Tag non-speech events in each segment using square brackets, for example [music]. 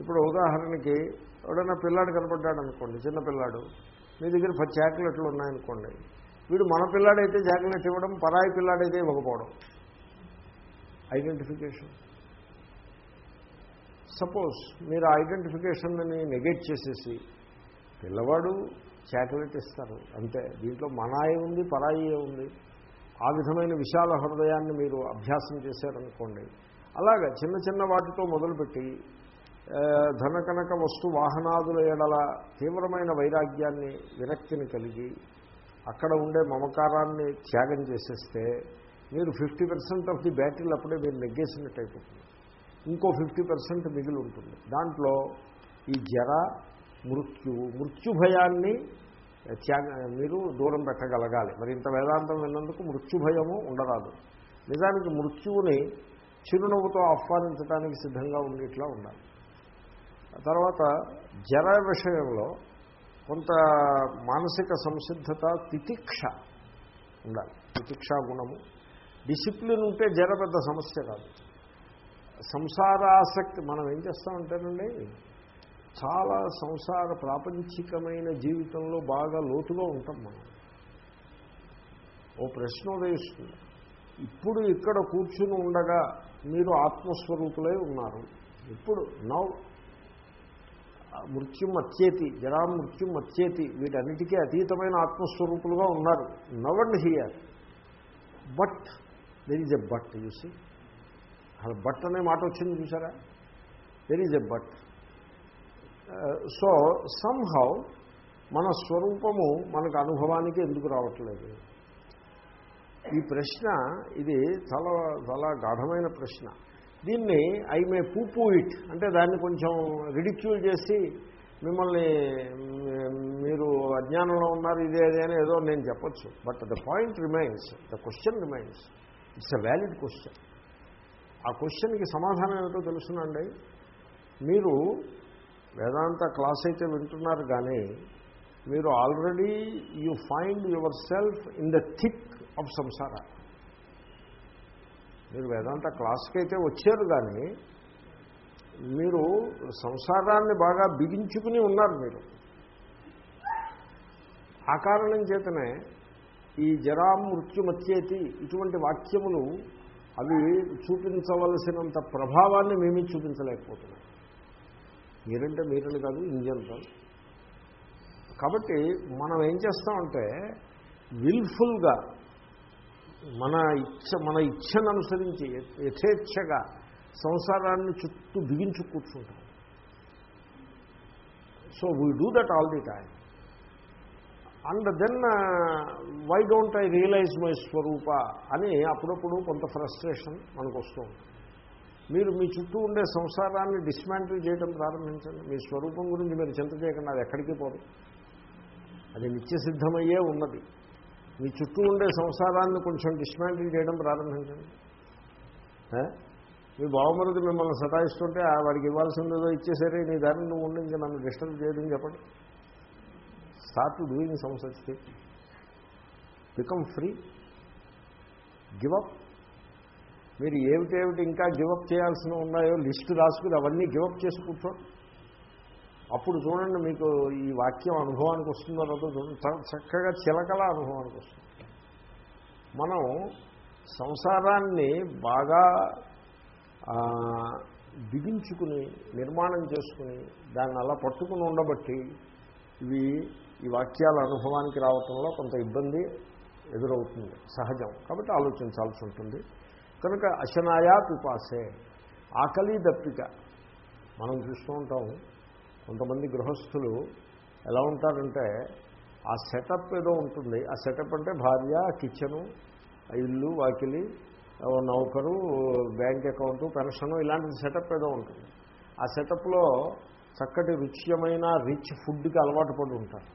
ఇప్పుడు ఉదాహరణకి ఎవడైనా పిల్లాడు కనపడ్డాడు అనుకోండి చిన్నపిల్లాడు మీ దగ్గర పది చాక్లెట్లు ఉన్నాయనుకోండి వీడు మన పిల్లాడైతే చాక్లెట్ ఇవ్వడం పరాయి పిల్లాడైతే ఇవ్వకపోవడం ఐడెంటిఫికేషన్ సపోజ్ మీరు ఐడెంటిఫికేషన్ని నెగెట్ చేసేసి పిల్లవాడు చాకలెట్ ఇస్తారు అంతే దీంట్లో మనాయి ఉంది పరాయి ఉంది ఆ విధమైన విశాల హృదయాన్ని మీరు అభ్యాసం చేశారనుకోండి అలాగా చిన్న చిన్న వాటితో మొదలుపెట్టి ధనకనక వస్తు వాహనాదుల ఎడల తీవ్రమైన వైరాగ్యాన్ని విరక్తిని కలిగి అక్కడ ఉండే మమకారాన్ని త్యాగం చేసేస్తే మీరు ఫిఫ్టీ పర్సెంట్ ఆఫ్ ది బ్యాటరీలు అప్పుడే మీరు నెగ్గేసినట్టు అయిపోతుంది ఇంకో ఫిఫ్టీ పర్సెంట్ మిగిలి ఉంటుంది దాంట్లో ఈ జర మృత్యు మృత్యుభయాన్ని త్యాగ మీరు దూరం పెట్టగలగాలి మరి ఇంత వేదాంతం విన్నందుకు మృత్యుభయము ఉండరాదు నిజానికి మృత్యువుని చిరునవ్వుతో ఆహ్వానించడానికి సిద్ధంగా ఉండేట్లా ఉండాలి తర్వాత జర విషయంలో కొంత మానసిక సంసిద్ధత తితిక్ష ఉండాలి తితిక్షా గుణము డిసిప్లిన్ ఉంటే జర పెద్ద సమస్య కాదు సంసారాసక్తి మనం ఏం చేస్తామంటేనండి చాలా సంసార ప్రాపంచికమైన జీవితంలో బాగా లోతుగా ఉంటాం మనం ఓ ప్రశ్న ఉదయిస్తుంది ఇప్పుడు ఇక్కడ కూర్చుని ఉండగా మీరు ఆత్మస్వరూపులై ఉన్నారు ఇప్పుడు నౌ మృత్యుం అత్యేతి జరా మృత్యుం అత్యేతి వీటన్నిటికీ అతీతమైన ఆత్మస్వరూపులుగా ఉన్నారు now and here but there is a but చూసి అసలు బట్ అనే మాట వచ్చింది చూసారా there is a but so somehow మన స్వరూపము మనకు అనుభవానికి ఎందుకు రావట్లేదు ఈ ప్రశ్న ఇది చాలా చాలా గాఢమైన ప్రశ్న దీన్ని ఐ మే పూపూ ఇట్ అంటే దాన్ని కొంచెం రిడిక్యూల్ చేసి మిమ్మల్ని మీరు అజ్ఞానంలో ఉన్నారు ఇదే అదే అని ఏదో నేను చెప్పచ్చు but the point remains the question remains it's a valid question ఆ క్వశ్చన్కి సమాధానం ఏమిటో తెలుసునండి మీరు వేదాంత క్లాస్ అయితే వింటున్నారు కానీ మీరు already you find yourself in the thick of samsara మీరు వేదాంత క్లాస్కి అయితే వచ్చారు కానీ మీరు సంసారాన్ని బాగా బిగించుకుని ఉన్నారు మీరు ఆ కారణం చేతనే ఈ జరా మృత్యుమత్యేతి ఇటువంటి వాక్యములు అవి చూపించవలసినంత ప్రభావాన్ని మేము చూపించలేకపోతున్నాం మీరంటే మీరని కాదు ఇంజనరల్ కాబట్టి మనం ఏం చేస్తామంటే విల్ఫుల్గా మన ఇచ్చ మన ఇచ్ఛను అనుసరించి యథేచ్ఛగా సంసారాన్ని చుట్టూ బిగించు కూర్చుంటాం so we do that all the time and then why don't I realise my swarupa అని అప్పుడప్పుడు కొంత ఫ్రస్ట్రేషన్ మనకు వస్తూ మీరు మీ చుట్టూ ఉండే సంసారాన్ని డిస్మాంటిల్ చేయడం ప్రారంభించండి మీ స్వరూపం గురించి మీరు చింత చేయకుండా అది ఎక్కడికి పోదు అది నిత్యసిద్ధమయ్యే ఉన్నది మీ చుట్టూ ఉండే సంసారాన్ని కొంచెం డిస్మాంటిల్ చేయడం ప్రారంభించండి మీ బావమరుది మిమ్మల్ని సతాయిస్తుంటే వాడికి ఇవ్వాల్సిందేదో ఇచ్చేసరే నీ దారిని నువ్వు ఉండి ఇంకా నన్ను డిస్టర్బ్ చేయదని చెప్పండి start doing some such become free give up మీరు ఏమిటేమిటి ఇంకా గివప్ చేయాల్సిన ఉన్నాయో లిస్టు రాసుకుని అవన్నీ గివప్ చేసి కూర్చోండి అప్పుడు చూడండి మీకు ఈ వాక్యం అనుభవానికి వస్తుందో లేదో చక్కగా చిలకల అనుభవానికి వస్తుంది మనం సంసారాన్ని బాగా బిగించుకుని నిర్మాణం చేసుకుని దాన్ని అలా పట్టుకుని ఉండబట్టి ఇవి ఈ వాక్యాల అనుభవానికి రావటంలో కొంత ఇబ్బంది ఎదురవుతుంది సహజం కాబట్టి ఆలోచించాల్సి ఉంటుంది కనుక అశనాయా పిపాసే ఆకలి దప్పిక మనం చూస్తూ ఉంటాము కొంతమంది గృహస్థులు ఎలా ఉంటారంటే ఆ సెటప్ ఏదో ఉంటుంది ఆ సెటప్ అంటే భార్య కిచెను ఇల్లు వాకిలి నౌకరు బ్యాంక్ అకౌంటు పెన్షను ఇలాంటి సెటప్ ఏదో ఉంటుంది ఆ సెటప్లో చక్కటి రుచ్యమైన రిచ్ ఫుడ్కి అలవాటు పడి ఉంటారు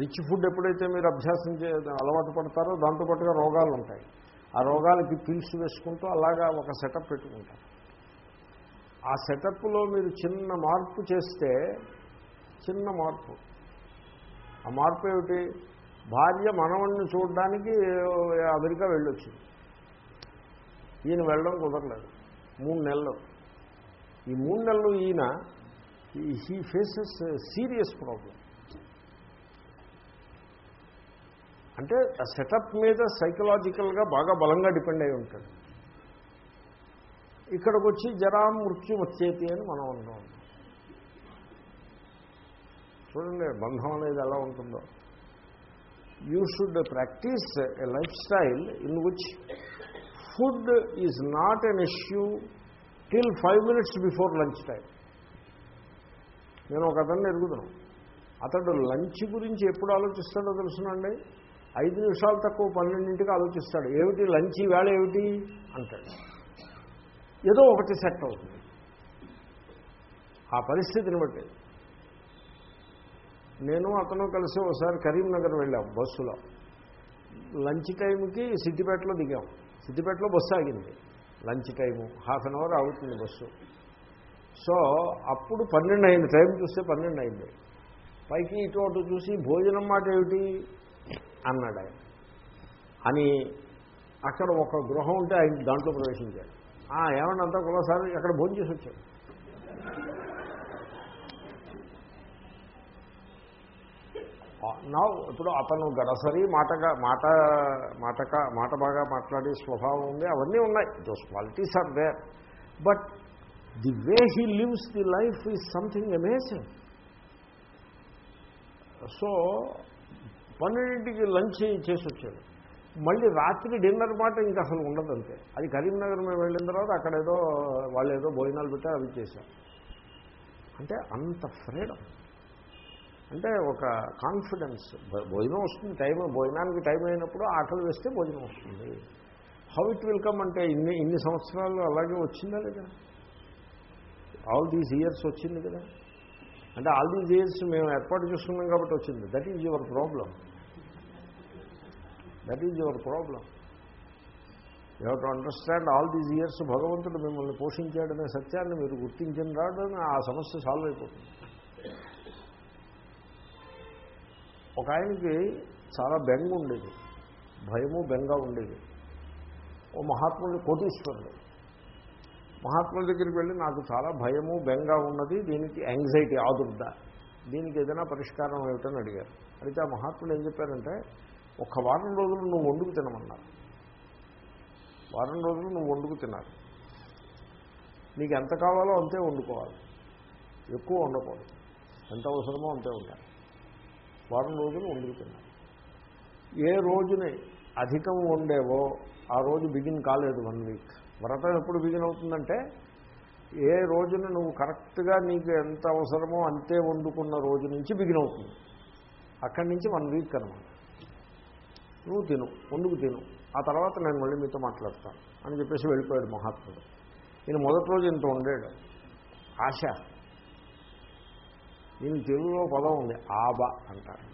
రిచ్ ఫుడ్ ఎప్పుడైతే మీరు అభ్యాసం చే అలవాటు పడతారో దాంతోపాటుగా రోగాలు ఉంటాయి ఆ రోగాలకి పిల్స్ వేసుకుంటూ అలాగా ఒక సెటప్ పెట్టుకుంటారు ఆ సెటప్లో మీరు చిన్న మార్పు చేస్తే చిన్న మార్పు ఆ మార్పు ఏమిటి భార్య మనవణ్ణి చూడడానికి అమెరికా వెళ్ళొచ్చింది ఈయన వెళ్ళడం కుదరలేదు మూడు నెలలు ఈ మూడు నెలలు ఈయన హీ ఫేసెస్ సీరియస్ ప్రాబ్లం అంటే సెటప్ మీద సైకలాజికల్గా బాగా బలంగా డిపెండ్ అయి ఉంటాడు ఇక్కడికి వచ్చి జరా మృత్యు వచ్చేతి అని మనం అంటాం చూడండి బంధం అనేది ఎలా ఉంటుందో you should practise a life style in which food is not an issue till five minutes before lunch time నేను ఒక అతన్ని ఎరుగుతున్నాను అతడు లంచ్ గురించి ఎప్పుడు ఆలోచిస్తాడో తెలుసునండి ఐదు నిమిషాలు తక్కువ పన్నెండింటికి ఆలోచిస్తాడు ఏమిటి లంచ్ వేళ ఏమిటి అంటాడు ఏదో ఒకటి సెట్ అవుతుంది ఆ పరిస్థితిని బట్టి నేను అతను కలిసి ఒకసారి కరీంనగర్ వెళ్ళాం బస్సులో లంచ్ టైంకి సిద్దిపేటలో దిగాం సిద్దిపేటలో బస్సు ఆగింది lunch time half an hour అవుతుంది బస్సు సో అప్పుడు పన్నెండు అయింది టైం చూస్తే పన్నెండు అయింది పైకి ఇటు అటు చూసి భోజనం మాట ఏమిటి అన్నాడు ఆయన అని అక్కడ ఒక గృహం ఉంటే ఆయన దాంట్లో ప్రవేశించాడు ఏమన్నా అంతా కులసారి అక్కడ భోజనం చేసి వచ్చాడు నా ఇప్పుడు అతను గడసరి మాటగా మాట మాటక మాట బాగా మాట్లాడే స్వభావం ఉంది అవన్నీ ఉన్నాయి those qualities are there but the way he lives the life is something amazing so పన్నెండింటికి లంచ్ చేసి వచ్చాడు మళ్ళీ రాత్రి డిన్నర్ మాట ఇంకా అసలు ఉండదు అంతే అది కరీంనగర్ మేము వెళ్ళిన తర్వాత అక్కడ ఏదో వాళ్ళు ఏదో భోజనాలు పెట్టారు అవి చేశారు అంటే అంత ఫ్రీడమ్ అంటే ఒక కాన్ఫిడెన్స్ భోజనం వస్తుంది టైం భోజనానికి టైం అయినప్పుడు ఆకలి వేస్తే భోజనం వస్తుంది హౌ ఇట్ విల్కమ్ అంటే ఇన్ని ఇన్ని సంవత్సరాలు అలాగే వచ్చిందా లేదా ఆల్ దీస్ ఇయర్స్ వచ్చింది కదా అంటే ఆల్ దీస్ ఇయర్స్ మేము ఏర్పాటు చేసుకున్నాం కాబట్టి వచ్చింది that is your problem that is your problem you have to understand all these years భగవంతుడు మిమ్మల్ని పోషించాడనే సత్యాన్ని మీరు గుర్తించిన రాడు ఆ సమస్య సాల్వ్ అయిపోతుంది ఒక ఆయనకి చాలా బెంగ ఉండేది భయము బెంగ ఉండేది ఓ మహాత్ముడు కోటీశ్వరుడు మహాత్ముల దగ్గరికి వెళ్ళి నాకు చాలా భయము బెంగ ఉన్నది దీనికి యాంగ్జైటీ ఆదుర్ద దీనికి ఏదైనా పరిష్కారం ఏమిటని అడిగారు అయితే ఆ మహాత్ముడు ఏం చెప్పారంటే ఒక వారం రోజులు నువ్వు వండుకు తినమన్నారు వారం రోజులు నువ్వు వండుకు తినాలి నీకు ఎంత కావాలో అంతే వండుకోవాలి ఎక్కువ వండకూడదు ఎంత అవసరమో అంతే ఉండాలి వారం రోజులు వండుకు తినాలి ఏ రోజుని అధికం వండేవో ఆ రోజు బిగిన్ కాలేదు వన్ వీక్ వ్రతం ఎప్పుడు బిగిన్ అవుతుందంటే ఏ రోజున నువ్వు కరెక్ట్గా నీకు ఎంత అవసరమో అంతే వండుకున్న రోజు నుంచి బిగిన్ అవుతుంది అక్కడి నుంచి వన్ వీక్ అనమాట నువ్వు తిను ముందుకు తిను ఆ తర్వాత నేను మళ్ళీ మీతో మాట్లాడతాను అని చెప్పేసి వెళ్ళిపోయాడు మహాత్ముడు నేను మొదటి రోజు ఇంత ఉండేడు ఆశ నేను తెలుగులో పదం ఉంది ఆబ అంటారు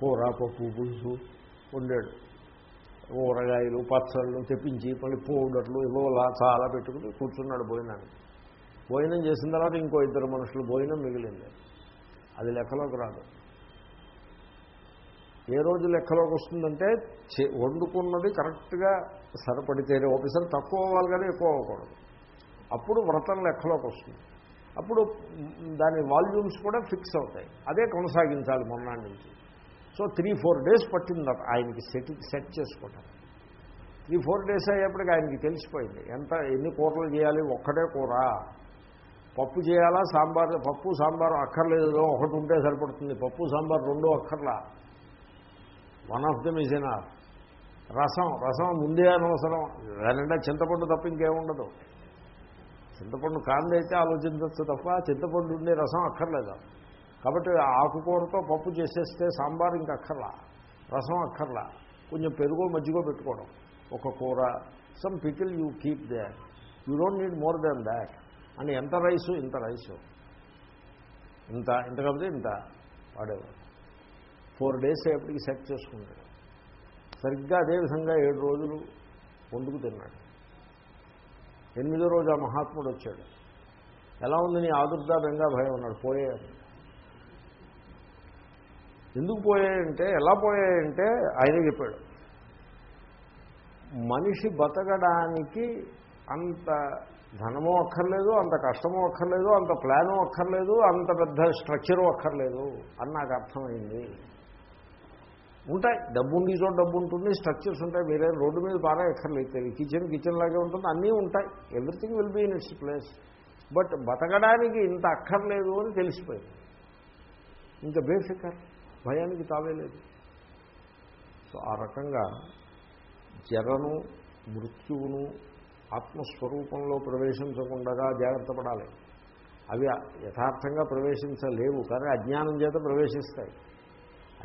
కూర పప్పు పులుసు ఉండాడు ఊరగాయలు పచ్చళ్ళు తెప్పించి మళ్ళీ పౌడర్లు ఇవ్వలా చాలా పెట్టుకుని కూర్చున్నాడు భోజనాన్ని భోజనం చేసిన తర్వాత ఇంకో ఇద్దరు మనుషులు భోజనం మిగిలింది అది లెక్కలోకి రాదు ఏ రోజు లెక్కలోకి వస్తుందంటే వండుకున్నది కరెక్ట్గా సరిపడితే ఒకసారి తక్కువ అవ్వాలి కానీ ఎక్కువ అవ్వకూడదు అప్పుడు వ్రతం లెక్కలోకి వస్తుంది అప్పుడు దాని వాల్యూమ్స్ కూడా ఫిక్స్ అవుతాయి అదే కొనసాగించాలి మొన్నటి నుంచి సో త్రీ ఫోర్ డేస్ పట్టింది ఆయనకి సెట్ సెట్ చేసుకోవటం త్రీ ఫోర్ డేస్ అయ్యేప్పటికి ఆయనకి తెలిసిపోయింది ఎంత ఎన్ని కూరలు చేయాలి ఒక్కటే కూర పప్పు చేయాలా సాంబార్ పప్పు సాంబార్ అక్కర్లేదు ఒకటి ఉంటే సరిపడుతుంది పప్పు సాంబార్ రెండో అక్కర్లా one of them is enough rasam rasam ముందే అనవసరం దానిండా చింతపండు తప్ప ఇంకేముండదు చింతపండు కాందైతే ఆలోచించవచ్చు తప్ప చింతపండు ఉండే రసం అక్కర్లేదు కాబట్టి ఆకుకూరతో పప్పు చేసేస్తే సాంబార్ ఇంక అక్కర్లా రసం అక్కర్లా కొంచెం పెరుగు మజ్జిగో పెట్టుకోవడం ఒక కూర some pickle you keep they you don't need more than that and ఎంత రైసు ఇంత రైసు ఇంత ఇంత కాబట్టి ఇంత వాడేవాడు ఫోర్ డేస్ ఎప్పటికి సెట్ చేసుకున్నాడు సరిగ్గా అదేవిధంగా ఏడు రోజులు వండుకు తిన్నాడు ఎనిమిదో రోజు ఆ మహాత్ముడు వచ్చాడు ఎలా ఉంది నీ ఆదుర్దా భయం ఉన్నాడు పోయాడు ఎందుకు పోయాయంటే ఎలా పోయాయంటే ఆయనే చెప్పాడు మనిషి బతకడానికి అంత ధనమో అక్కర్లేదు అంత కష్టమో అక్కర్లేదు అంత ప్లాను అక్కర్లేదు అంత పెద్ద స్ట్రక్చరో అక్కర్లేదు అని నాకు అర్థమైంది ఉంటాయి డబ్బు ఉండి చోట డబ్బు ఉంటుంది స్ట్రక్చర్స్ ఉంటాయి వేరే రోడ్డు మీద బాగా ఎక్కర్లేదు కిచెన్ కిచెన్ లాగే ఉంటుంది అన్నీ ఉంటాయి everything will be in its place but బతకడానికి ఇంత అక్కర్లేదు అని తెలిసిపోయింది ఇంకా బేఫికర్ భయానికి తావేలేదు సో ఆ రకంగా జరను మృత్యువును ఆత్మస్వరూపంలో ప్రవేశించకుండా జాగ్రత్త పడాలి అవి యథార్థంగా ప్రవేశించలేవు కానీ అజ్ఞానం చేత ప్రవేశిస్తాయి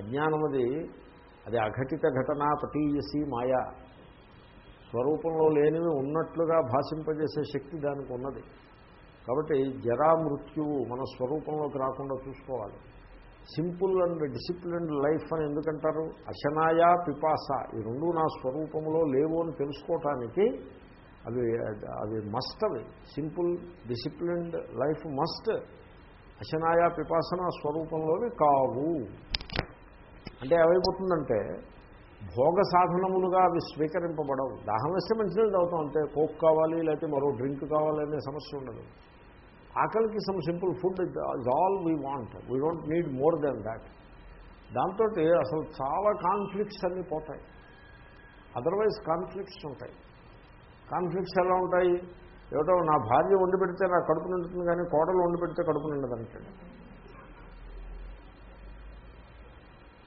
అజ్ఞానం అది అది అఘటిత ఘటన పటీయసి మాయా స్వరూపంలో లేనివి ఉన్నట్లుగా భాషింపజేసే శక్తి దానికి ఉన్నది కాబట్టి జరా మృత్యువు మన స్వరూపంలోకి రాకుండా చూసుకోవాలి సింపుల్ అండ్ డిసిప్లిన్డ్ లైఫ్ అని ఎందుకంటారు అశనాయ పిపాస ఈ రెండు నా స్వరూపంలో లేవు అని తెలుసుకోవటానికి అవి అవి మస్ట్ అవి సింపుల్ డిసిప్లిన్డ్ లైఫ్ మస్ట్ అశనాయ పిపాసన స్వరూపంలోవి కావు అంటే ఏమైపోతుందంటే భోగ సాధనములుగా అవి స్వీకరింపబడవు దాహం వేస్తే మంచినీళ్ళు తాగుతాం కోక్ కావాలి లేకపోతే మరో డ్రింక్ కావాలి అనే సమస్య ఉండదు ఆకలికి some simple food is all we want we don't need more than that దాంతో అసలు చాలా కాన్ఫ్లిక్ట్స్ అన్నీ పోతాయి అదర్వైజ్ కాన్ఫ్లిక్ట్స్ ఉంటాయి కాన్ఫ్లిక్ట్స్ ఎలా ఉంటాయి ఏమిటో నా భార్య వండి పెడితే నా కడుపు నిండుతుంది కానీ కోటలు వండి పెడితే కడుపు నిండదు అంటే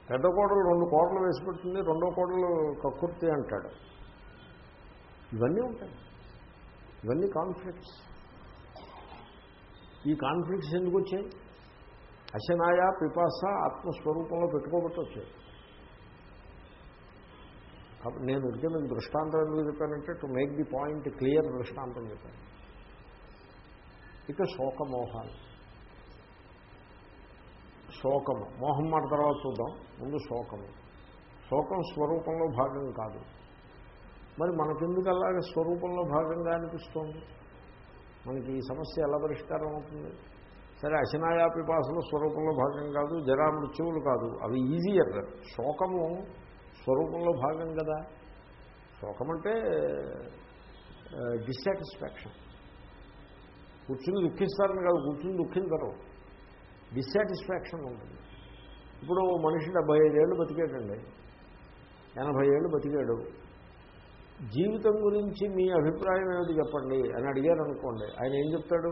పెద్ద కోడలు రెండు కోడలు వేసి పెడుతుంది రెండో కోడలు కక్కుర్తి అంటాడు ఇవన్నీ ఉంటాయి ఇవన్నీ కాన్ఫ్లిక్ట్స్ ఈ కాన్ఫ్లిక్ట్స్ ఎందుకు వచ్చాయి అశనాయ పిపాస ఆత్మస్వరూపంలో పెట్టుకోబట్టి వచ్చాయి నేను ఉడికే నేను దృష్టాంతం ఎందుకు చెప్పానంటే to make the point clear దృష్టాంతం చెప్పాను ఇక శోకమోహాలు శోకము మోహం మాట తర్వాత చూద్దాం ముందు శోకము శోకం స్వరూపంలో భాగం కాదు మరి మనకెందుకు అలాగే స్వరూపంలో భాగంగా అనిపిస్తోంది మనకి ఈ సమస్య ఎలా పరిష్కారం అవుతుంది సరే అశనాయాపిపాసలు స్వరూపంలో భాగం కాదు జరామృత్యువులు కాదు అవి ఈజీయర్ శోకము స్వరూపంలో భాగం కదా శోకం అంటే డిస్సాటిస్ఫాక్షన్ కూర్చుని దుఃఖిస్తారని కాదు కూర్చుని దుఃఖించరు డిస్సాటిస్ఫాక్షన్ ఉంటుంది ఇప్పుడు మనిషి డెబ్బై ఐదేళ్ళు బతికాడండి ఎనభై ఏళ్ళు బతికాడు జీవితం గురించి మీ అభిప్రాయం ఏమిటి చెప్పండి అని అడిగారు అనుకోండి ఆయన ఏం చెప్తాడు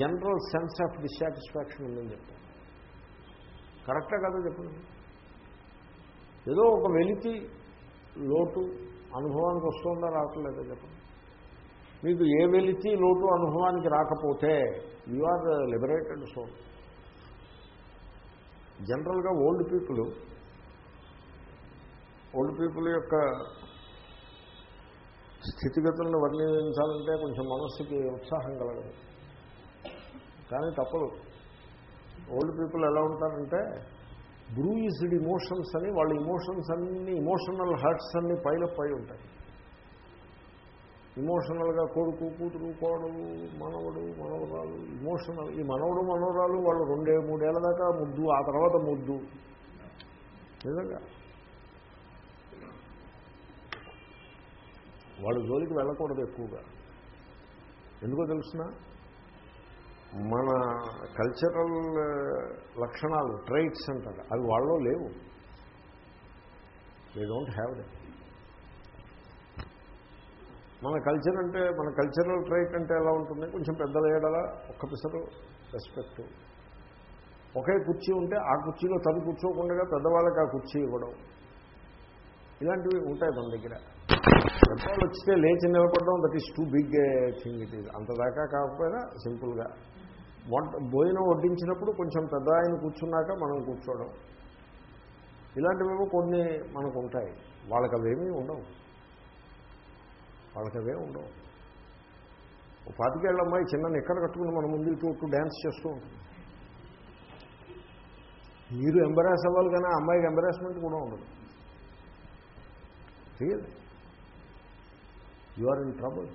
జనరల్ సెన్స్ ఆఫ్ డిస్సాటిస్ఫాక్షన్ ఉందని చెప్తాడు కరెక్టా కదా చెప్పండి ఏదో ఒక వెలితి లోటు అనుభవానికి వస్తుందా రావట్లేదా చెప్పండి మీకు ఏ వెలితి లోటు అనుభవానికి రాకపోతే యు ఆర్ లిబరేటెడ్ సోల్ జనరల్గా ఓల్డ్ పీపుల్ ఓల్డ్ పీపుల్ యొక్క స్థితిగతులను వర్ణించాలంటే కొంచెం మనస్సుకి ఉత్సాహం కలగదు కానీ తప్పదు ఓల్డ్ పీపుల్ ఎలా ఉంటారంటే బ్రూయిస్డ్ ఇమోషన్స్ అని వాళ్ళ ఇమోషన్స్ అన్ని ఇమోషనల్ హర్ట్స్ అన్ని పైలప్ అయి ఉంటాయి ఇమోషనల్గా కొడుకు కూతురు కోడలు మనవడు మనవరాలు ఇమోషనల్ ఈ మనవడు మనవరాలు వాళ్ళు రెండే మూడేళ్ల దాకా ముద్దు ఆ తర్వాత ముద్దు నిజంగా వాళ్ళు జోలికి వెళ్ళకూడదు ఎక్కువగా ఎందుకో తెలుసిన మన కల్చరల్ లక్షణాలు ట్రైట్స్ అంటారు అవి వాళ్ళలో లేవు దే డోంట్ హ్యావ్ దట్ మన కల్చర్ అంటే మన కల్చరల్ ట్రైట్ అంటే ఎలా ఉంటుంది కొంచెం పెద్దలు ఏడల ఒక్క పిసరు రెస్పెక్ట్ ఒకే కుర్చీ ఉంటే ఆ కుర్చీలో తను కూర్చోకుండా పెద్దవాళ్ళకి ఆ కుర్చీ ఇవ్వడం ఇలాంటివి ఉంటాయి మన దగ్గర పెద్దవాళ్ళు వచ్చితే లేచి నిలబడడం that is too big thing it is అంతదాకా కాకపోయినా సింపుల్గా వంట భోజనం వడ్డించినప్పుడు కొంచెం పెద్ద ఆయన కూర్చున్నాక మనం కూర్చోవడం ఇలాంటివేమో కొన్ని మనకు ఉంటాయి వాళ్ళకి అవేమీ ఉండవు వాళ్ళకి ఉండవు ఉండవు పాతికేళ్ళ అమ్మాయి చిన్న నిక్కర కట్టుకుని మన ముందు చూస్తూ డ్యాన్స్ చేస్తూ ఉంటుంది మీరు ఎంబరాస్ అవ్వాలి కానీ అమ్మాయికి ఎంబరాస్మెంట్ కూడా ఉండదు real you are in trouble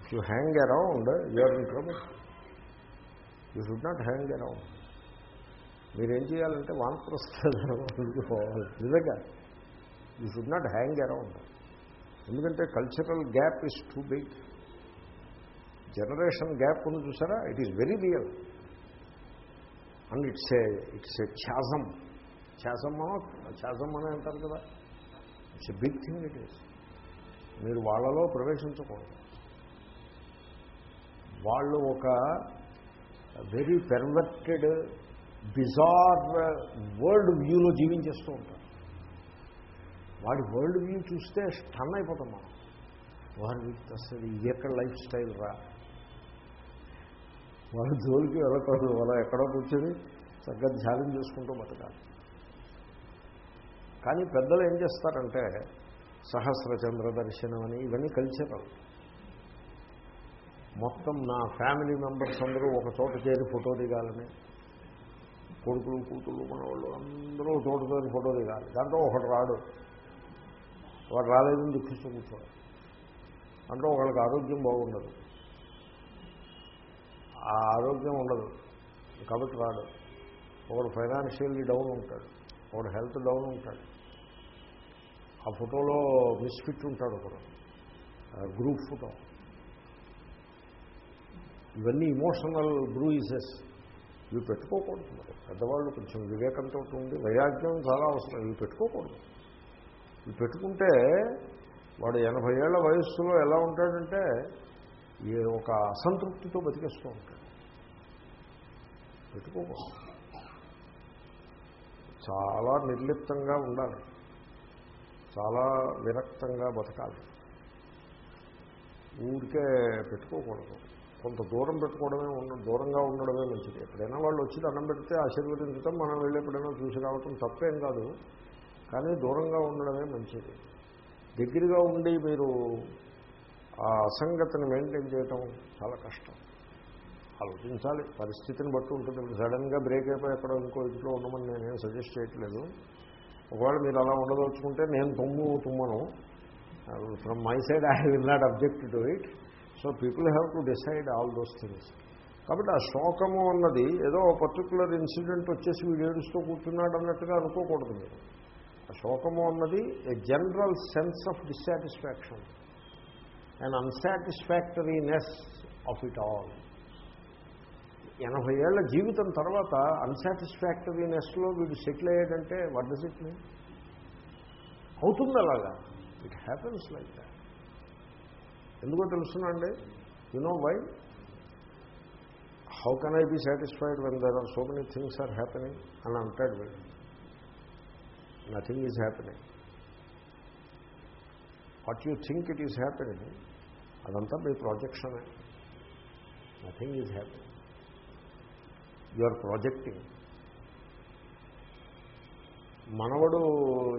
if you hang around you are in trouble you should not hang around మీరేం చేయాలంటే వానప్రస్థానం పోవాలి నిజంగా you should not hang around ఎందుకంటే cultural gap is too big generation gap ఉంది చూసారా it is very real and it's a it's a ఛాసం ఛాసమ్మా ఛాసం అని అంటారు కదా it's a big thing it is మీరు వాళ్ళలో ప్రవేశించకూడదు వాళ్ళు ఒక వెరీ పెర్వర్టెడ్ బిజార్ వరల్డ్ వ్యూలో జీవించేస్తూ ఉంటారు వాడి వరల్డ్ వ్యూ చూస్తే స్టన్ అయిపోతాం మనం వారి వీటికి వస్తుంది ఇది ఎక్కడ లైఫ్ స్టైల్ రా వాళ్ళ జోలికి వెళ్ళకూడదు వాళ్ళ ఎక్కడో కూర్చొని చక్కగా ధ్యానం చేసుకుంటూ బతకాలి కానీ పెద్దలు ఏం చేస్తారంటే సహస్ర చంద్ర దర్శనం అని ఇవన్నీ కల్చరల్ మొత్తం నా ఫ్యామిలీ మెంబర్స్ అందరూ ఒక చోట చేరి ఫోటో దిగాలని కొడుకులు కూతుళ్ళు మనవాళ్ళు అందరూ చోటు చేరి ఫోటో దిగాలి దాంట్లో ఒకటి రాడు వాడు రాలేదని దుఃఖిస్తూ కూర్చోడు అంటే ఒకళ్ళకి ఆరోగ్యం బాగుండదు ఆ ఆరోగ్యం ఉండదు కాబట్టి రాడు ఒకడు ఫైనాన్షియల్లీ డౌన్ ఉంటాడు ఒకడు హెల్త్ డౌన్ ఉంటాడు ఆ ఫోటోలో మిస్ఫిట్ ఉంటాడు ఒకడు గ్రూప్ ఫోటో ఇవన్నీ ఇమోషనల్ బ్రూయిసెస్ ఇవి పెట్టుకోకూడదు పెద్దవాళ్ళు కొంచెం వివేకంతో ఉండి వైరాగ్యం చాలా అవసరం ఇవి పెట్టుకోకూడదు ఇవి పెట్టుకుంటే వాడు ఎనభై ఏళ్ల వయస్సులో ఎలా ఉంటాడంటే ఈ ఒక అసంతృప్తితో బతికేస్తూ ఉంటాడు పెట్టుకోకూడదు చాలా నిర్లిప్తంగా ఉండాలి చాలా విరక్తంగా బతకాలి ఊరికే పెట్టుకోకూడదు కొంత దూరం పెట్టుకోవడమే ఉండ దూరంగా ఉండడమే మంచిది ఎప్పుడైనా వాళ్ళు వచ్చి దండం పెడితే ఆశీర్వదించడం మనం వెళ్ళి ఎప్పుడైనా చూసి రావటం తప్పేం కాదు కానీ దూరంగా ఉండడమే మంచిది దగ్గరగా ఉండి మీరు ఆ అసంగతిని మెయింటైన్ చేయటం చాలా కష్టం ఆలోచించాలి పరిస్థితిని బట్టి ఉంటుంది సడన్గా బ్రేక్ అయిపోయి ఎక్కడ ఇంకో ఇంట్లో ఉండమని నేనేం సజెస్ట్ చేయట్లేదు ఒకవేళ మీరు అలా ఉండదలుచుకుంటే నేను తుమ్ము తుమ్మను from my side I will not object to it so people have to decide all those things కాబట్టి ఆ శోకము అన్నది ఏదో పర్టికులర్ ఇన్సిడెంట్ వచ్చేసి వీడు ఏడుస్తూ కూర్చున్నాడు అన్నట్టుగా అనుకోకూడదు మీరు శోకము అన్నది a general sense of dissatisfaction and unsatisfactoriness of it all ఎనభై ఏళ్ళ జీవితం తర్వాత అన్సాటిస్ఫాక్టరీనెస్లో వీడు సెటిల్ అయ్యాడంటే వాట్ డస్ ఇట్ మీన్ అవుతుంది అలాగా ఇట్ హ్యాపెన్స్ లైక్ దాట్ ఎందుకో తెలుస్తున్నాండి you know why how can I be satisfied when there are so many things are happening అని అంటాడు వీడు nothing is happening what you think it is happening అదంతా మీ ప్రాజెక్షనే nothing is happening you are projecting మనవడు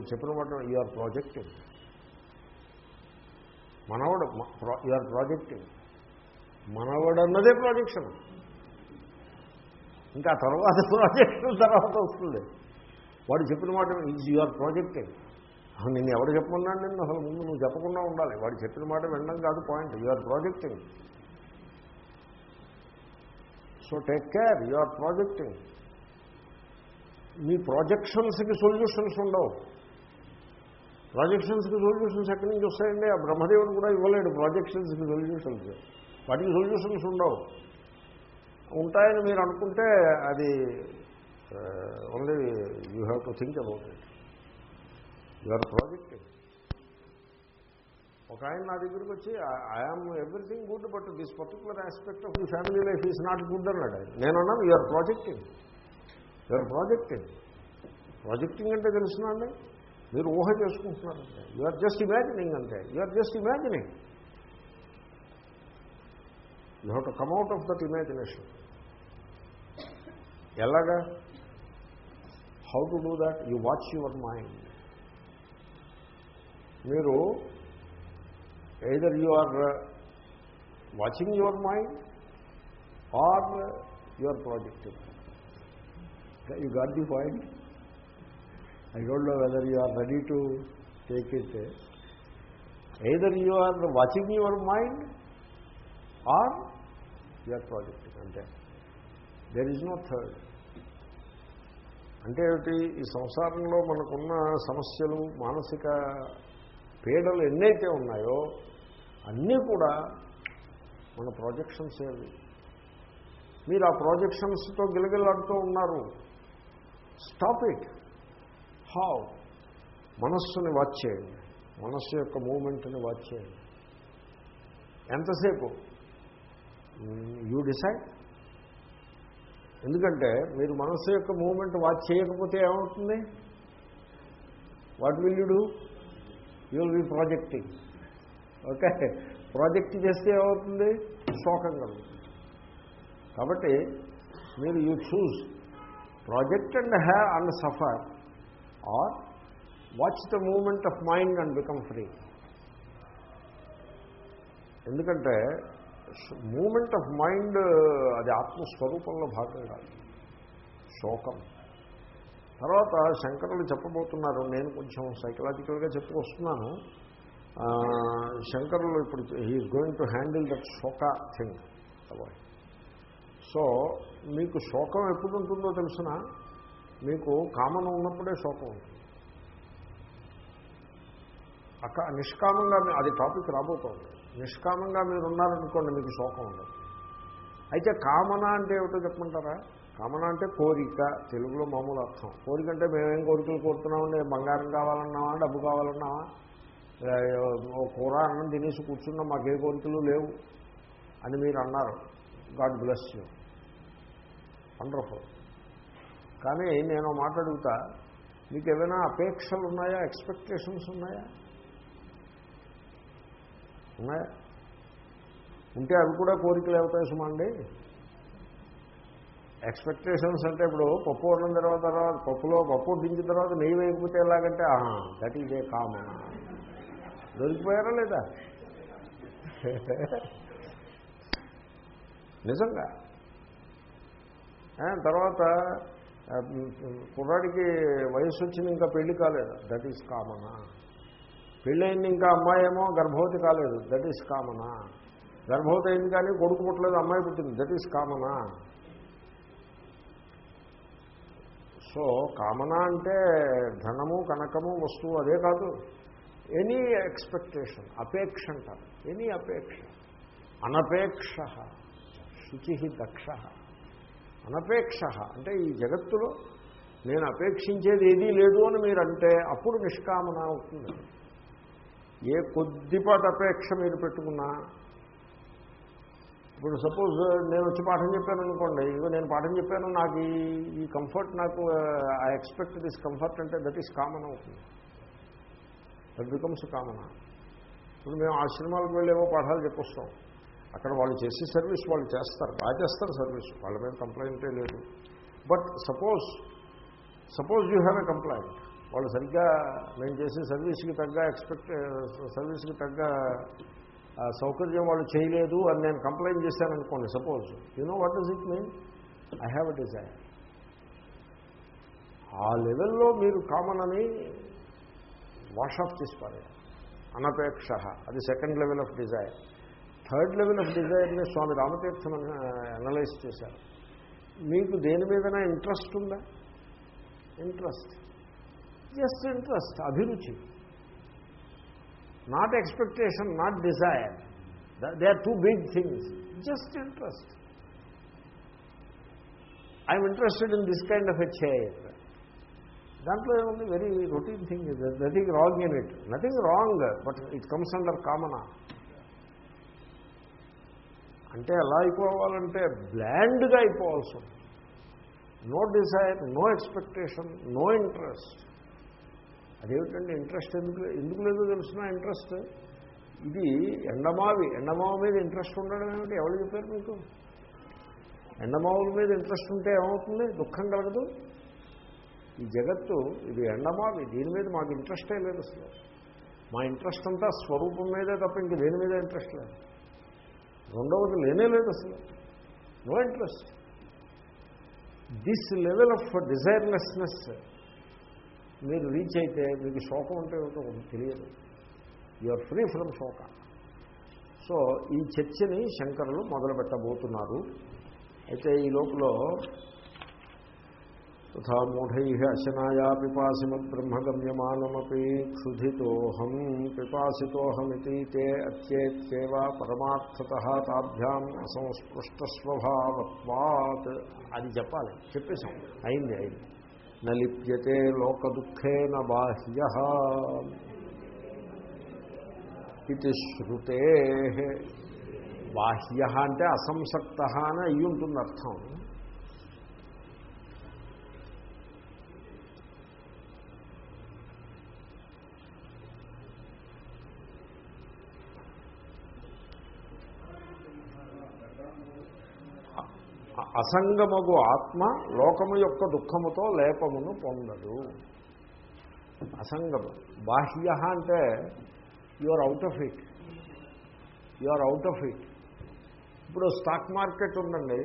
చెప్పిన మాట you are projecting మనవడు you are projecting మనవడు అన్నదే ప్రాజెక్షన్ ఇంకా తర్వాత ప్రాజెక్షన్ [laughs] తర్వాత వస్తుంది వాడు చెప్పిన మాట ఈజ్ యువర్ ప్రాజెక్ట్ నేను ఎవరు చెప్పమన్నాడు నేను అసలు ముందు నువ్వు చెప్పకుండా ఉండాలి వాడు చెప్పిన మాట వినడం కాదు point your projecting so take care your projecting మీ ప్రాజెక్షన్స్కి సొల్యూషన్స్ ఉండవు ప్రాజెక్షన్స్కి సొల్యూషన్స్ ఎక్కడి నుంచి వస్తాయండి ఆ బ్రహ్మదేవుడు కూడా ఇవ్వలేడు ప్రాజెక్షన్స్కి సొల్యూషన్స్ వాటికి సొల్యూషన్స్ ఉండవు ఉంటాయని మీరు అనుకుంటే అది only you have to think about it you are project ఒక ఆయన నా దగ్గరికి వచ్చి I'm everything good but this particular aspect of the family life is not good అన్నాడు ఆయన నేనున్నాను you're projecting you're projecting projecting అంటే తెలుసునండి మీరు ఊహ చేసుకుంటున్నారంటే యూఆర్ జస్ట్ ఇమాజినింగ్ అంటే you're just imagining you have to come out of that imagination ఎలాగా How to do that? You watch your mind. Either you are uh, watching your mind or uh, you are projecting. You got the point? I don't know whether you are ready to take it. Eh? Either you are watching your mind or you are projecting. There is no third. అంటే ఏమిటి ఈ సంసారంలో మనకున్న సమస్యలు మానసిక పీడలు ఎన్నైతే ఉన్నాయో అన్నీ కూడా మన ప్రాజెక్షన్స్ ఏవి మీరు ఆ ప్రాజెక్షన్స్తో గిలగిలాడుతూ ఉన్నారు స్టాప్ ఇట్ హావ్ మనస్సుని వాచ్ చేయండి మనస్సు యొక్క మూమెంట్ని వాచ్ చేయండి ఎంతసేపు యూ mm, డిసైడ్ ఎందుకంటే మీరు మనస్సు యొక్క మూమెంట్ వాచ్ చేయకపోతే ఏమవుతుంది what will you do you will be projecting okay project చేస్తే ఏమవుతుంది శోకం కలుగుతుంది కాబట్టి మీరు you choose project and have and suffer or watch the moment of mind and become free ఎందుకంటే మూమెంట్ ఆఫ్ మైండ్ అది ఆత్మస్వరూపంలో భాగం కాదు శోకం తర్వాత శంకరులు చెప్పబోతున్నారు నేను కొంచెం సైకలాజికల్గా చెప్పుకొస్తున్నాను శంకరులు ఇప్పుడు he is going to handle that shoka thing so మీకు శోకం ఎప్పుడు ఉంటుందో తెలిసిన మీకు కామన్ ఉన్నప్పుడే శోకం ఉంటుంది అక్క నిష్కామంగా అది టాపిక్ రాబోతోంది నిష్కామంగా మీరు ఉన్నారనుకోండి మీకు శోకం ఉండదు అయితే కామన అంటే ఏమిటో చెప్పమంటారా కామన అంటే కోరిక తెలుగులో మామూలు అర్థం కోరిక అంటే మేమేం కోరికలు కోరుతున్నామండి బంగారం కావాలన్నావా డబ్బు కావాలన్నావా కూర అన్నం తినేసి కూర్చున్నాం మాకే కోరికలు లేవు అని మీరు అన్నారు గాడ్ బ్లెస్ యూ వండర్ఫుల్ కానీ నేను మాట్లాడుగుతా మీకు ఏమైనా అపేక్షలు ఉన్నాయా ఎక్స్పెక్టేషన్స్ ఉన్నాయా ఉన్నాయా ఉంటే అవి కూడా కోరికలు అవుతాయి అండి ఎక్స్పెక్టేషన్స్ అంటే ఇప్పుడు పప్పు వండిన తర్వాత తర్వాత పప్పులో పప్పు దించిన తర్వాత నెయ్యి వేయకపోతే ఎలాగంటే దట్ ఈజ్ ఏ కామ దొరికిపోయారా లేదా నిజంగా తర్వాత కుర్రాడికి వయసు వచ్చింది ఇంకా పెళ్లి కాలేదు దట్ ఈజ్ కామనా పెళ్ళైంది ఇంకా అమ్మాయి ఏమో గర్భవతి కాలేదు దట్ ఈస్ కామనా గర్భవతి అయింది కానీ కొడుకు పుట్టలేదు అమ్మాయి పుట్టింది దట్ ఈస్ కామనా సో కామనా అంటే ధనము కనకము వస్తువు అదే కాదు ఎనీ ఎక్స్పెక్టేషన్ అపేక్ష అంటారు ఎనీ అపేక్ష అనపేక్ష శుచి దక్ష అనపేక్ష అంటే ఈ జగత్తులో నేను అపేక్షించేది ఏదీ లేదు అని మీరంటే అప్పుడు నిష్కామన అవుతుంది ఏ కొద్దిపాటి అపేక్ష మీరు పెట్టుకున్నా ఇప్పుడు సపోజ్ నేను వచ్చి పాఠం చెప్పాను అనుకోండి ఇదిగో నేను పాఠం చెప్పాను నాకు ఈ ఈ కంఫర్ట్ నాకు ఐ ఎక్స్పెక్ట్ దిస్ కంఫర్ట్ అంటే దట్ ఈస్ కామన్ అవుతుంది దట్ బికమ్స్ కామన్ ఇప్పుడు మేము ఆశ్రమాలకు వెళ్ళేవో పాఠాలు చెప్పొస్తాం అక్కడ వాళ్ళు చేసే సర్వీస్ వాళ్ళు చేస్తారు బాగా చేస్తారు సర్వీస్ వాళ్ళ మీద కంప్లైంటే లేదు but suppose suppose you have a complaint వాళ్ళు సరిగ్గా మేము చేసే సర్వీస్కి తగ్గ ఎక్స్పెక్ట్ సర్వీస్కి తగ్గ సౌకర్యం వాళ్ళు చేయలేదు అని నేను complaint చేశాననుకోండి suppose no what is it mean I have a desire ఆ లెవెల్లో మీరు కామన్ అని వాష్ ఆఫ్ పారేయాలి అనపేక్ష అది second level of desire third level of డిజైర్ని Swami Ramatheertham analyse చేశారు మీకు దేని మీదైనా ఇంట్రెస్ట్ ఉందా ఇంట్రెస్ట్ జస్ట్ ఇంట్రెస్ట్ అభిరుచి not expectation not desire they are too big things just interest I'm interested in this kind of a దాంట్లో ఏముంది very routine thing nothing wrong in it nothing wrong but it comes under kamana అంటే ఎలా అయిపోవాలంటే బ్లాండ్గా అయిపోవాల్సి ఉంది no desire no expectation no interest అదేమిటండి interest ఎందుకు ఎందుకు లేదో తెలుసిన ఇంట్రెస్ట్ ఇది ఎండమావి ఎండమావ మీద ఇంట్రెస్ట్ ఉండడం ఏమిటి ఎవరు చెప్పారు మీకు ఎండమావుల మీద ఇంట్రెస్ట్ ఉంటే ఏమవుతుంది దుఃఖం కలగదు ఈ జగత్తు ఇది ఎండమావి దీని మీద మాకు ఇంట్రెస్టే లేదు అసలు మా ఇంట్రెస్ట్ అంతా స్వరూపం మీదే తప్ప ఇంక దేని మీద ఇంట్రెస్ట్ లేదు రెండవది లేనే లేదు అసలు no interest this level of desirelessness మీరు రీచ్ అయితే మీకు శోకం అంటే ఏమిటో తెలియదు you free from shoka so ఈ చర్చని శంకరులు మొదలుపెట్టబోతున్నారు అయితే ఈ లోపల తథా మూఢై అశనాయా పిపాసిమద్ బ్రహ్మగమ్యమానమీ క్షుధిహం పిపాసిహమితి తే అత్యేత్యేవా పరమార్థత తాభ్యాం అసంస్పృష్టస్వభావత్వాత్ అది చెప్పాలి చెప్పేశాం అయింది అయింది నలిప్యతే లోకదుఃఖేన బాహ్య ఇది శృతే బాహ్య అంటే అసంసక్త అని అయ్యి ఉంటుంది అర్థం అసంగమగు ఆత్మ లోకము యొక్క దుఃఖముతో లేపమును పొందదు అసంగము బాహ్య అంటే you are out of it you are out of it ఇప్పుడు స్టాక్ మార్కెట్ ఉందండి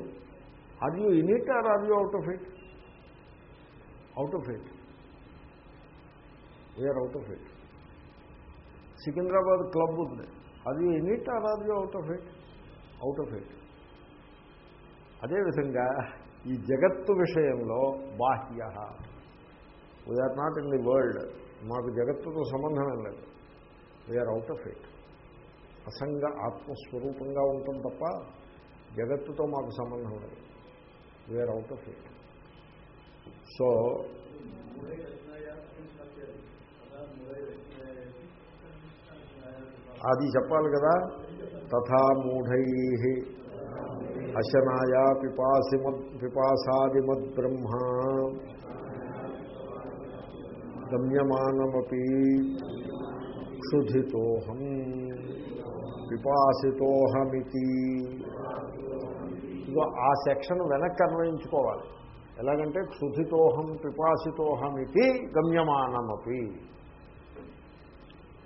are you in it are are you out of it out of it we're out of it Secunderabad club ఉంది అది you in it are you out of it out of it అదేవిధంగా ఈ జగత్తు విషయంలో బాహ్య we're not in the world మాకు జగత్తుతో ఏం లేదు వీఆర్ అవుట్ ఆఫ్ ఇట్ అసంగ ఆత్మస్వరూపంగా ఉంటాం తప్ప జగత్తుతో మాకు సంబంధం లేదు we are out of it so అది చెప్పాలి కదా తథా మూఢై అశనాయ పిపాసిమద్ పిపాసాదిమద్ బ్రహ్మ గమ్యమానమీ క్షుధితోహం పిపాసితోహమితి ఇదిగో ఆ సెక్షన్ వెనక్కి అన్వయించుకోవాలి ఎలాగంటే క్షుధితోహం పిపాసితోహమితి గమ్యమానమీ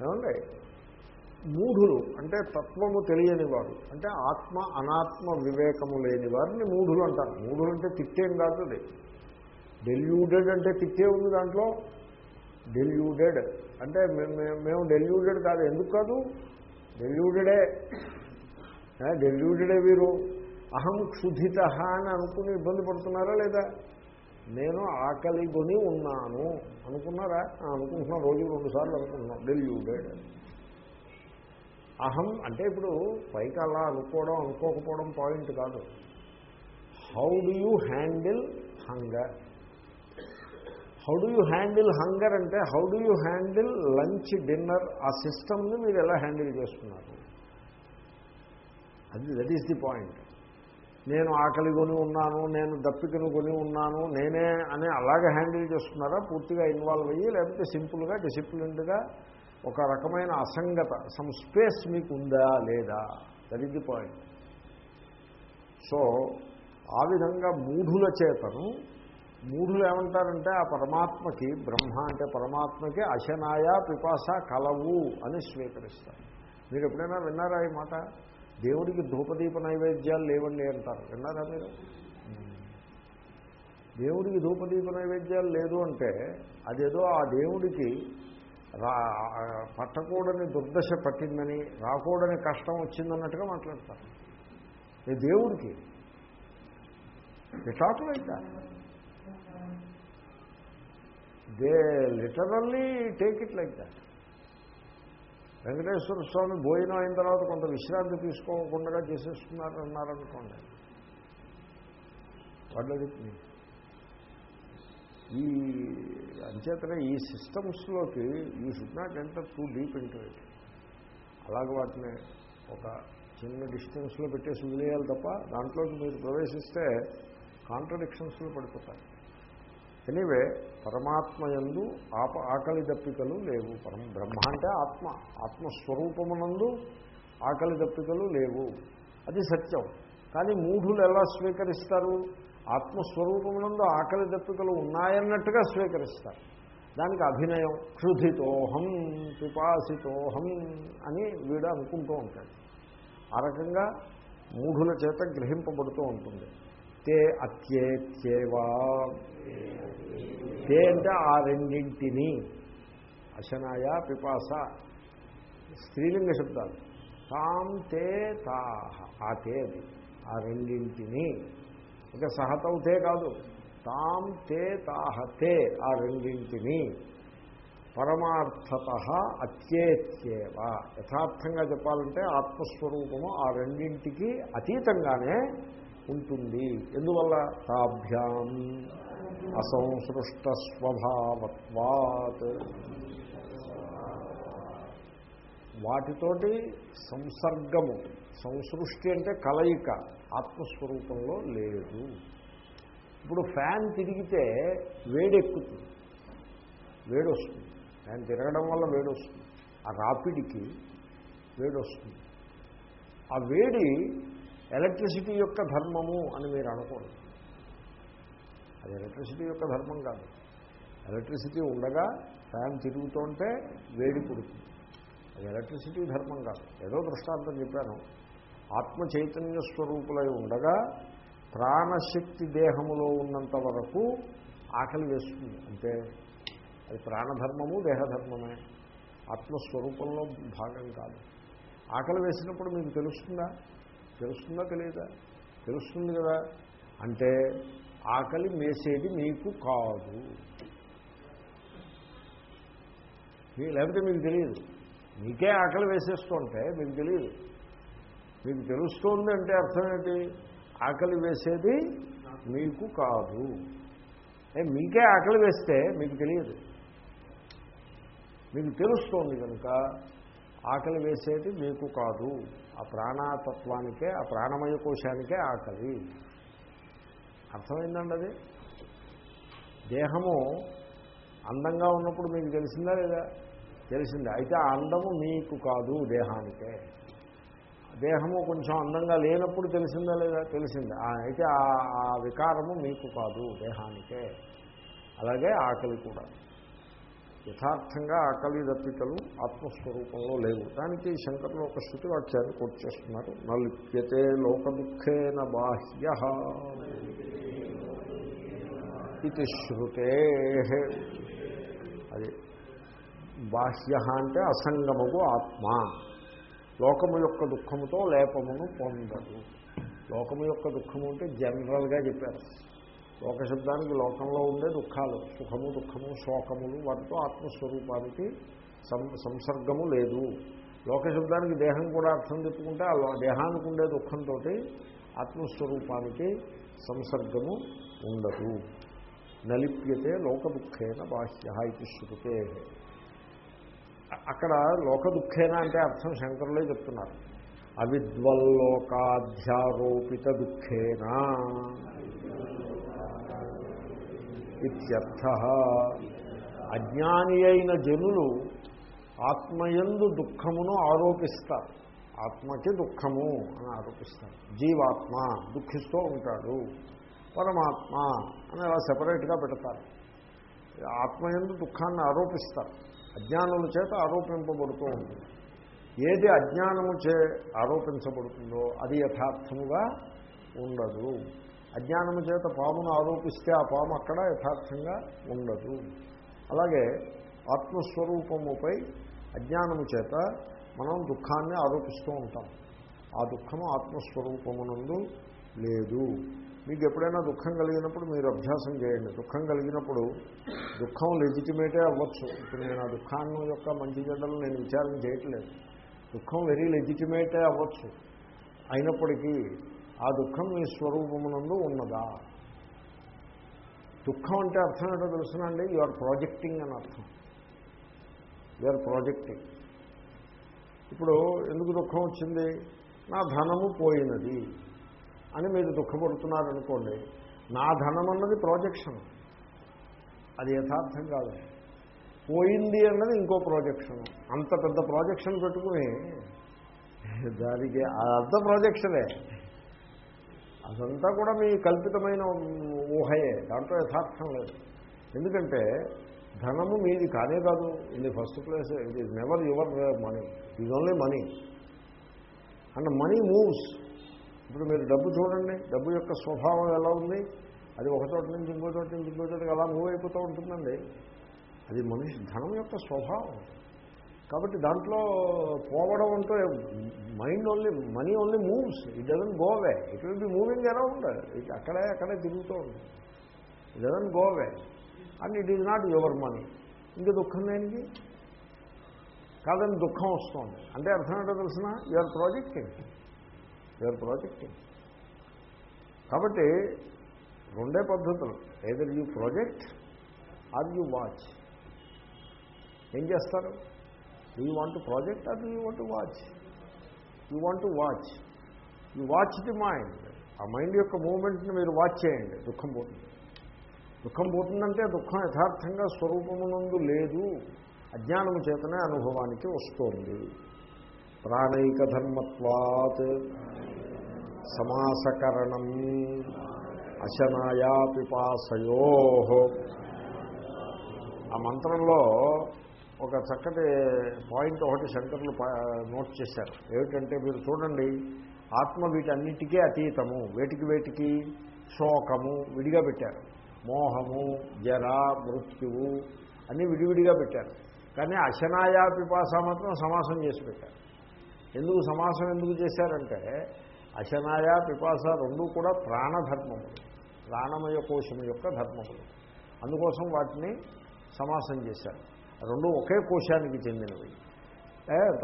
ఏమండి మూఢులు అంటే తత్వము తెలియని వారు అంటే ఆత్మ అనాత్మ వివేకము లేని వారిని మూఢులు అంటారు మూఢులు అంటే తిట్టేం కాదు అది డెల్యూడెడ్ అంటే తిట్టే ఉంది దాంట్లో డెల్యూడెడ్ అంటే మేము డెల్యూడెడ్ కాదు ఎందుకు కాదు డెల్యూడెడే డెల్యూడెడే వీరు అహం క్షుధిత అని అనుకుని ఇబ్బంది పడుతున్నారా లేదా నేను ఆకలిగొని ఉన్నాను అనుకున్నారా అనుకుంటున్నాను రోజు రెండుసార్లు అనుకుంటున్నాను డెల్యూడెడ్ అని అహం అంటే ఇప్పుడు పైకి అలా అనుకోవడం అనుకోకపోవడం పాయింట్ కాదు how do you handle hunger how do you handle hunger అంటే how do you handle lunch dinner ఆ సిస్టమ్ని మీరు ఎలా హ్యాండిల్ చేస్తున్నారు అది దట్ ఈస్ ది పాయింట్ నేను ఆకలి కొని ఉన్నాను నేను దప్పికను కొని ఉన్నాను నేనే అని అలాగే హ్యాండిల్ చేస్తున్నారా పూర్తిగా ఇన్వాల్వ్ అయ్యి లేకపోతే సింపుల్గా డిసిప్లిన్డ్గా ఒక రకమైన అసంగత సమ్ స్పేస్ మీకు ఉందా లేదా that is the point so ఆ విధంగా మూఢుల చేతను మూఢులు ఏమంటారంటే ఆ పరమాత్మకి బ్రహ్మ అంటే పరమాత్మకి అశనాయ పిపాస కలవు అని స్వీకరిస్తారు మీరు ఎప్పుడైనా విన్నారా ఈ మాట దేవుడికి ధూపదీప నైవేద్యాలు లేవండి అంటారు విన్నారా మీరు దేవుడికి ధూపదీప నైవేద్యాలు లేదు అంటే అదేదో ఆ దేవుడికి పట్టకూడని దుర్దశ పట్టిందని రాకూడని కష్టం వచ్చిందన్నట్టుగా మాట్లాడతారు ఈ దేవుడికి టాక్ అయితే they literally take it like that Venkateswara Swami భోజనం అయిన తర్వాత కొంత విశ్రాంతి తీసుకోకుండా చేసేస్తున్నారన్నారనుకోండి వాళ్ళు అడుగుతుంది ఈ అంచేతనే ఈ సిస్టమ్స్లోకి you should not enter too deep into it అలాగే వాటిని ఒక చిన్న డిస్టెన్స్లో పెట్టేసి వదిలేయాలి తప్ప దాంట్లోకి మీరు ప్రవేశిస్తే కాంట్రడిక్షన్స్లో పడిపోతారు ఎనీవే పరమాత్మ ఎందు ఆప ఆకలి దప్పికలు లేవు పరం బ్రహ్మ అంటే ఆత్మ ఆత్మస్వరూపమునందు ఆకలి దప్పికలు లేవు అది సత్యం కానీ మూఢులు ఎలా స్వీకరిస్తారు ఆత్మస్వరూపమునందు ఆకలి దప్పికలు ఉన్నాయన్నట్టుగా స్వీకరిస్తారు దానికి అభినయం క్షుధితోహం పిపాసితోహం అని వీడు అనుకుంటూ ఉంటాడు ఆ రకంగా మూఢుల చేత గ్రహింపబడుతూ ఉంటుంది తే అత్యేత్యేవా తే అంటే ఆ రెండింటిని అశనాయ పిపాస స్త్రీలింగ శబ్దాలు తాం తే తా ఆ తే ఆ రెండింటిని ఇక సహతవుతే కాదు తాం తే తాహతే ఆ రెండింటిని పరమార్థత అత్యేత్యేవ యథార్థంగా చెప్పాలంటే ఆత్మస్వరూపము ఆ రెండింటికి అతీతంగానే ఉంటుంది ఎందువల్ల తాభ్యాం అసంసృష్ట స్వభావత్వాత్ వాటితోటి సంసర్గము సంసృష్టి అంటే కలయిక ఆత్మస్వరూపంలో లేదు ఇప్పుడు ఫ్యాన్ తిరిగితే వేడెక్కుతుంది వేడొస్తుంది ఫ్యాన్ తిరగడం వల్ల వేడొస్తుంది ఆ రాపిడికి వేడొస్తుంది ఆ వేడి ఎలక్ట్రిసిటీ యొక్క ధర్మము అని మీరు అనుకోండి అది ఎలక్ట్రిసిటీ యొక్క ధర్మం కాదు ఎలక్ట్రిసిటీ ఉండగా ఫ్యాన్ తిరుగుతుంటే వేడి పుడుతుంది అది ఎలక్ట్రిసిటీ ధర్మం కాదు ఏదో దృష్టాంతం చెప్పాను ఆత్మ చైతన్య స్వరూపులై ఉండగా ప్రాణశక్తి దేహములో ఉన్నంత వరకు ఆకలి వేస్తుంది అంటే అది ప్రాణధర్మము దేహధర్మమే ఆత్మస్వరూపంలో భాగం కాదు ఆకలి వేసినప్పుడు మీకు తెలుస్తుందా తెలుస్తుందా తెలియదా తెలుస్తుంది కదా అంటే ఆకలి మేసేది మీకు కాదు లేకపోతే మీకు తెలియదు మీకే ఆకలి వేసేస్తుంటే మీకు తెలియదు మీకు తెలుస్తోంది అంటే అర్థం ఏంటి ఆకలి వేసేది మీకు కాదు మీకే ఆకలి వేస్తే మీకు తెలియదు మీకు తెలుస్తోంది కనుక ఆకలి వేసేది మీకు కాదు ఆ ప్రాణతత్వానికే ఆ ప్రాణమయ కోశానికే ఆకలి అర్థమైందండి అది దేహము అందంగా ఉన్నప్పుడు మీకు తెలిసిందా లేదా తెలిసిందే అయితే ఆ అందము మీకు కాదు దేహానికే దేహము కొంచెం అందంగా లేనప్పుడు తెలిసిందా లేదా తెలిసిందే అయితే ఆ వికారము మీకు కాదు దేహానికే అలాగే ఆకలి కూడా యథార్థంగా ఆకలి దప్పికలు ఆత్మస్వరూపంలో లేవు దానికి శంకరులు ఒక శృతి వాక్యాన్ని పూర్తి చేస్తున్నారు నలిప్యతే లోకదుఖేన బాహ్య ఇది శృతే అది బాహ్య అంటే అసంగముకు ఆత్మ లోకము యొక్క దుఃఖముతో లేపమును పొందదు లోకము యొక్క దుఃఖము అంటే జనరల్గా చెప్పారు లోక శబ్దానికి లోకంలో ఉండే దుఃఖాలు సుఖము దుఃఖము శోకములు వాటితో ఆత్మస్వరూపానికి సంసర్గము లేదు లోక శబ్దానికి దేహం కూడా అర్థం చెప్పుకుంటే ఆ దేహానికి ఉండే దుఃఖంతో ఆత్మస్వరూపానికి సంసర్గము ఉండదు నలిప్యతే లోక దుఃఖేన బాహ్య ఇది శృతే అక్కడ లోక దుఃఖేనా అంటే అర్థం శంకరులే చెప్తున్నారు అవిద్వల్లోకాధ్యారోపిత దుఃఖేనా ఇత్యర్థ అజ్ఞాని అయిన జనులు ఆత్మయందు దుఃఖమును ఆరోపిస్తారు ఆత్మకి దుఃఖము అని ఆరోపిస్తారు జీవాత్మ దుఃఖిస్తూ ఉంటాడు పరమాత్మ అని అలా సపరేట్గా పెడతారు ఆత్మయందు దుఃఖాన్ని ఆరోపిస్తారు అజ్ఞానము చేత ఆరోపింపబడుతూ ఉంటుంది ఏది అజ్ఞానము చే ఆరోపించబడుతుందో అది యథార్థముగా ఉండదు అజ్ఞానము చేత పామును ఆరోపిస్తే ఆ పాము అక్కడ యథార్థంగా ఉండదు అలాగే ఆత్మస్వరూపముపై అజ్ఞానము చేత మనం దుఃఖాన్ని ఆరోపిస్తూ ఉంటాం ఆ దుఃఖము ఆత్మస్వరూపమునందు లేదు మీకు ఎప్పుడైనా దుఃఖం కలిగినప్పుడు మీరు అభ్యాసం చేయండి దుఃఖం కలిగినప్పుడు దుఃఖం లెజిటిమేటే అవ్వచ్చు ఇప్పుడు నేను ఆ దుఃఖాన్ని యొక్క మంచి జడలు నేను విచారం చేయట్లేదు దుఃఖం వెరీ లెజిటిమేటే అవ్వచ్చు అయినప్పటికీ ఆ దుఃఖం మీ స్వరూపమునందు ఉన్నదా దుఃఖం అంటే అర్థం ఏంటో తెలుసునండి యు ఆర్ ప్రాజెక్టింగ్ అని అర్థం యు ఆర్ ప్రాజెక్టింగ్ ఇప్పుడు ఎందుకు దుఃఖం వచ్చింది నా ధనము పోయినది అని మీరు దుఃఖపడుతున్నారనుకోండి నా ధనం అన్నది ప్రాజెక్షన్ అది యథార్థం కాదు పోయింది అన్నది ఇంకో ప్రాజెక్షన్ అంత పెద్ద ప్రాజెక్షన్ పెట్టుకుని దానికి అర్థ ప్రాజెక్షనే అదంతా కూడా మీ కల్పితమైన ఊహయే దాంట్లో యథార్థం లేదు ఎందుకంటే ధనము మీది కానే కాదు ఇది first place it is never your money is only money and money moves ఇప్పుడు మీరు డబ్బు చూడండి డబ్బు యొక్క స్వభావం ఎలా ఉంది అది ఒక చోట నుంచి ఇంకో చోట నుంచి ఇంకో చోటకి అలా మూవ్ అయిపోతూ ఉంటుందండి అది మనిషి ధనం యొక్క స్వభావం కాబట్టి దాంట్లో పోవడం అంటే mind only money only moves it doesn't go away it will be moving around it అక్కడే అక్కడే తిరుగుతూ ఉంటుంది it doesn't go away and it is not your money ఇంకా దుఃఖం దేనికి కాదని దుఃఖం వస్తుంది అంటే అర్థమేటో తెలిసిన యువర్ ప్రాజెక్ట్ ఏంటి యూర్ ప్రాజెక్టింగ్ కాబట్టి రెండే పద్ధతులు either you project or you watch ఏం చేస్తారు you want to project or you want to watch you want to watch you watch the mind ఆ మైండ్ యొక్క మూమెంట్ని మీరు వాచ్ చేయండి దుఃఖం పోతుంది దుఃఖం పోతుందంటే దుఃఖం యథార్థంగా స్వరూపమునందు లేదు అజ్ఞానము చేతనే అనుభవానికి వస్తోంది ప్రాణైక ధర్మత్వాత్ సమాసకరణం అశనాయా పిపాసయో ఆ మంత్రంలో ఒక చక్కటి పాయింట్ ఒకటి శంకర్లు నోట్ చేశారు ఏమిటంటే మీరు చూడండి ఆత్మ వీటన్నిటికీ అతీతము వేటికి వేటికి శోకము విడిగా పెట్టారు మోహము జర మృత్యువు అన్నీ విడివిడిగా పెట్టారు కానీ అశనాయా పిపాస మాత్రం సమాసం చేసి పెట్టారు ఎందుకు సమాసం ఎందుకు చేశారంటే అశనాయ పిపాస రెండూ కూడా ప్రాణధర్మములు ప్రాణమయ కోశము యొక్క ధర్మములు అందుకోసం వాటిని సమాసం చేశారు రెండు ఒకే కోశానికి చెందినవి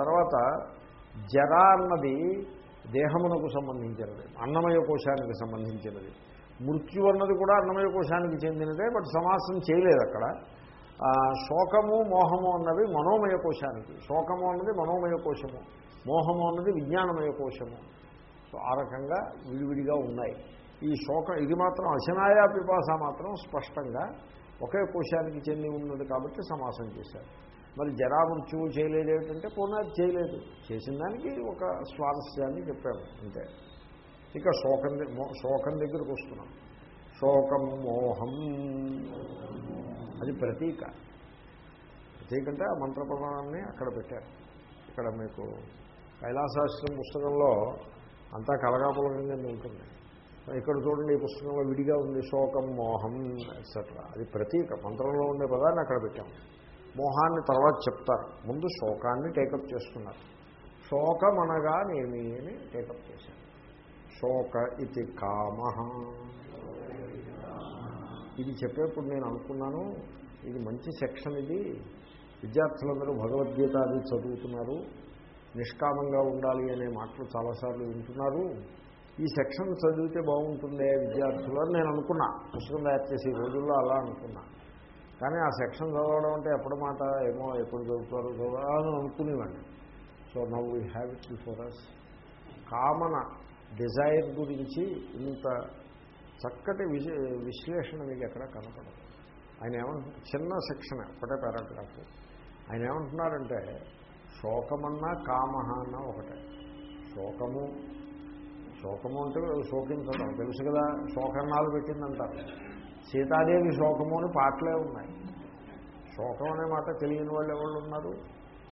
తర్వాత జర అన్నది దేహమునకు సంబంధించినది అన్నమయ కోశానికి సంబంధించినది మృత్యు అన్నది కూడా అన్నమయ కోశానికి చెందినదే బట్ సమాసం చేయలేదు అక్కడ శోకము మోహము అన్నవి మనోమయ కోశానికి శోకము అన్నది మనోమయ కోశము మోహము అన్నది విజ్ఞానమయ కోశము సో ఆ రకంగా విడివిడిగా ఉన్నాయి ఈ శోకం ఇది మాత్రం అశనాయా పిపాస మాత్రం స్పష్టంగా ఒకే కోశానికి చెంది ఉన్నది కాబట్టి సమాసం చేశారు మరి జరామృత్యువు చేయలేదు ఏమిటంటే పోనా చేయలేదు చేసిన దానికి ఒక స్వారస్యాన్ని చెప్పాము అంతే ఇక శోకం శోకం దగ్గరకు వస్తున్నాం శోకం మోహం అది ప్రతీక ప్రతీక అంటే ఆ మంత్ర ప్రమాణాన్ని అక్కడ పెట్టారు ఇక్కడ మీకు కైలాసాశ్రం పుస్తకంలో అంతా కలగాపులకంగానే ఉంటుంది ఇక్కడ చూడండి ఈ పుస్తకంలో విడిగా ఉంది శోకం మోహం ఎట్సెట్రా అది ప్రతీక మంత్రంలో ఉండే పదాన్ని అక్కడ పెట్టాం మోహాన్ని తర్వాత చెప్తారు ముందు శోకాన్ని టేకప్ చేసుకున్నారు శోకం అనగానేమి అని టేకప్ చేశాను శోక ఇది కామ ఇది చెప్పేప్పుడు నేను అనుకున్నాను ఇది మంచి సెక్షన్ ఇది విద్యార్థులందరూ భగవద్గీత అది చదువుతున్నారు నిష్కామంగా ఉండాలి అనే మాటలు చాలాసార్లు వింటున్నారు ఈ సెక్షన్ చదివితే బాగుంటుందే విద్యార్థులు అని నేను అనుకున్నా పుస్తకం తయారు చేసే రోజుల్లో అలా అనుకున్నా కానీ ఆ సెక్షన్ చదవడం అంటే ఎప్పుడు మాట ఏమో ఎప్పుడు చదువుతారో చదవాలని అనుకునేవాడిని so now we have it before us kamana desire గురించి ఇంత చక్కటి విశ్లేషణ మీకు ఎక్కడ కనపడదు ఆయన ఏమంటున్నారు చిన్న సెక్షన్ ఒకటే పారాగ్రాఫ్ ఆయన ఏమంటున్నారంటే శోకమన్నా కామహ అన్నా ఒకటే శోకము శోకము అంటే శోకించడం తెలుసు కదా శోకన్నాలు పెట్టిందంటారు సీతాదేవి శోకము అని పాటలే ఉన్నాయి శోకం అనే మాట తెలియని వాళ్ళు ఎవరు ఉన్నారు